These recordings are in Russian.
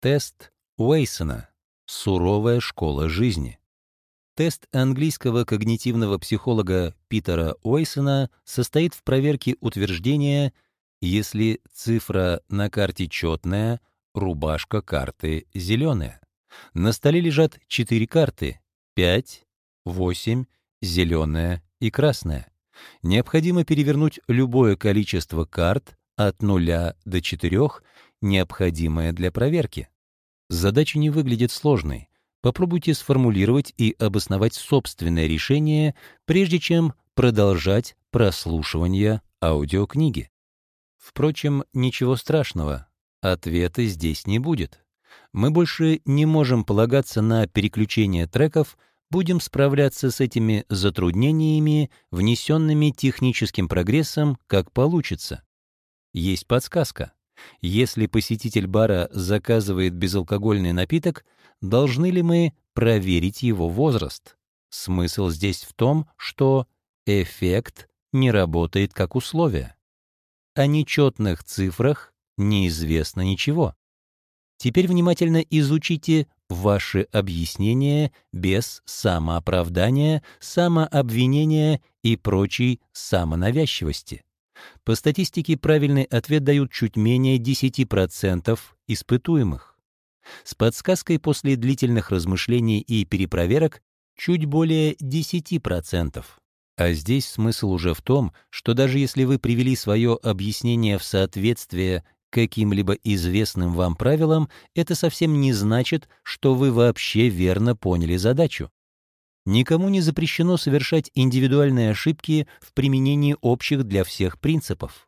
Тест Уэйсона. Суровая школа жизни. Тест английского когнитивного психолога Питера Уэйсона состоит в проверке утверждения «если цифра на карте четная, рубашка карты зеленая». На столе лежат четыре карты — пять, восемь, зеленая и красная. Необходимо перевернуть любое количество карт от нуля до четырех, необходимое для проверки. Задача не выглядит сложной. Попробуйте сформулировать и обосновать собственное решение, прежде чем продолжать прослушивание аудиокниги. Впрочем, ничего страшного, ответа здесь не будет. Мы больше не можем полагаться на переключение треков, будем справляться с этими затруднениями, внесенными техническим прогрессом, как получится. Есть подсказка. Если посетитель бара заказывает безалкогольный напиток, должны ли мы проверить его возраст? Смысл здесь в том, что эффект не работает как условие. О нечетных цифрах неизвестно ничего. Теперь внимательно изучите ваши объяснения без самооправдания, самообвинения и прочей самонавязчивости. По статистике правильный ответ дают чуть менее 10% испытуемых. С подсказкой после длительных размышлений и перепроверок чуть более 10%. А здесь смысл уже в том, что даже если вы привели свое объяснение в соответствие каким-либо известным вам правилам, это совсем не значит, что вы вообще верно поняли задачу. Никому не запрещено совершать индивидуальные ошибки в применении общих для всех принципов.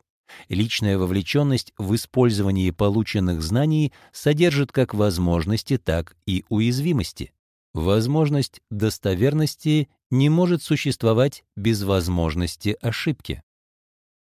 Личная вовлеченность в использовании полученных знаний содержит как возможности, так и уязвимости. Возможность достоверности не может существовать без возможности ошибки.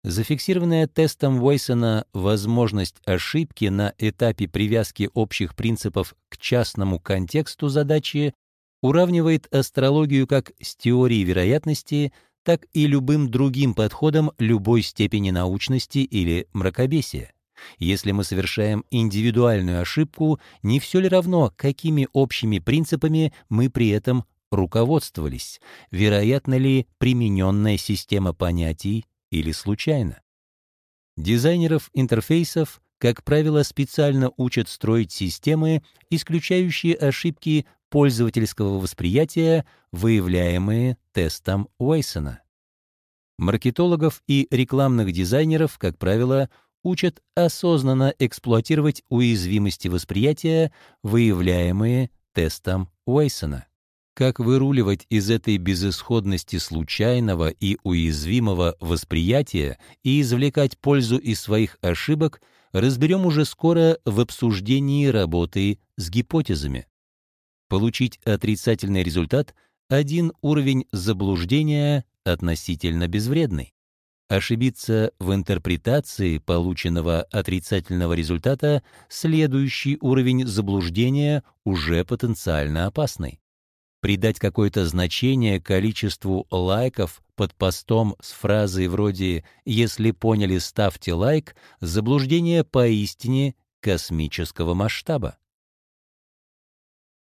Зафиксированная тестом Уэйсона возможность ошибки на этапе привязки общих принципов к частному контексту задачи уравнивает астрологию как с теорией вероятности, так и любым другим подходом любой степени научности или мракобесия. Если мы совершаем индивидуальную ошибку, не все ли равно, какими общими принципами мы при этом руководствовались? Вероятно ли примененная система понятий или случайно? Дизайнеров интерфейсов, как правило, специально учат строить системы, исключающие ошибки пользовательского восприятия, выявляемые тестом Уэйсона. Маркетологов и рекламных дизайнеров, как правило, учат осознанно эксплуатировать уязвимости восприятия, выявляемые тестом Уэйсона. Как выруливать из этой безысходности случайного и уязвимого восприятия и извлекать пользу из своих ошибок, разберем уже скоро в обсуждении работы с гипотезами. Получить отрицательный результат — один уровень заблуждения относительно безвредный. Ошибиться в интерпретации полученного отрицательного результата — следующий уровень заблуждения уже потенциально опасный. Придать какое-то значение количеству лайков под постом с фразой вроде «Если поняли, ставьте лайк» — заблуждение поистине космического масштаба.